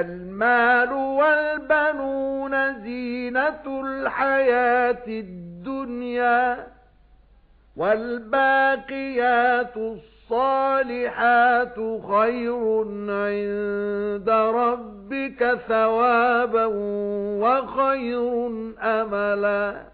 الْمَالُ وَالْبَنُونَ زِينَةُ الْحَيَاةِ الدُّنْيَا وَالْبَاقِيَاتُ الصَّالِحَاتُ خَيْرٌ عِندَ رَبِّكَ ثَوَابًا وَخَيْرٌ أَمَلًا.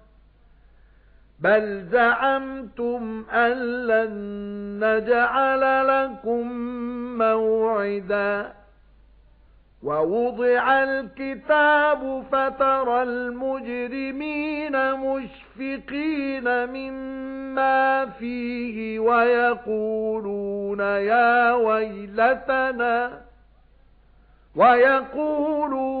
بَلْ زَعَمْتُمْ أَن لَّن نَّجْعَلَ لَكُم مَّوْعِدًا وَوُضِعَ الْكِتَابُ فَتَرَى الْمُجْرِمِينَ مُشْفِقِينَ مِمَّا فِيهِ وَيَقُولُونَ يَا وَيْلَتَنَا وَيَقُولُونَ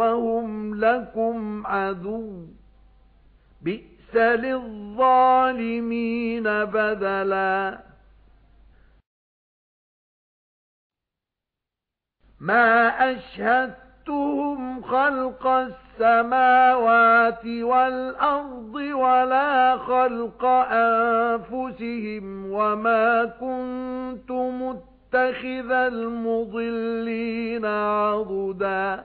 وَهُمْ لَكُمْ عَدُوٌّ بِئْسَ لِلظَّالِمِينَ بَدَلًا مَا أَشْهَدتُّهُمْ خَلْقَ السَّمَاوَاتِ وَالْأَرْضِ وَلَا خَلْقَ أَنفُسِهِمْ وَمَا كُنتُ مُتَّخِذَ الْمُضِلِّينَ عَضُدًا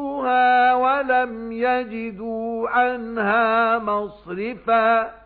وَلَمْ يَجِدُوا عَنْهَا مَصْرِفًا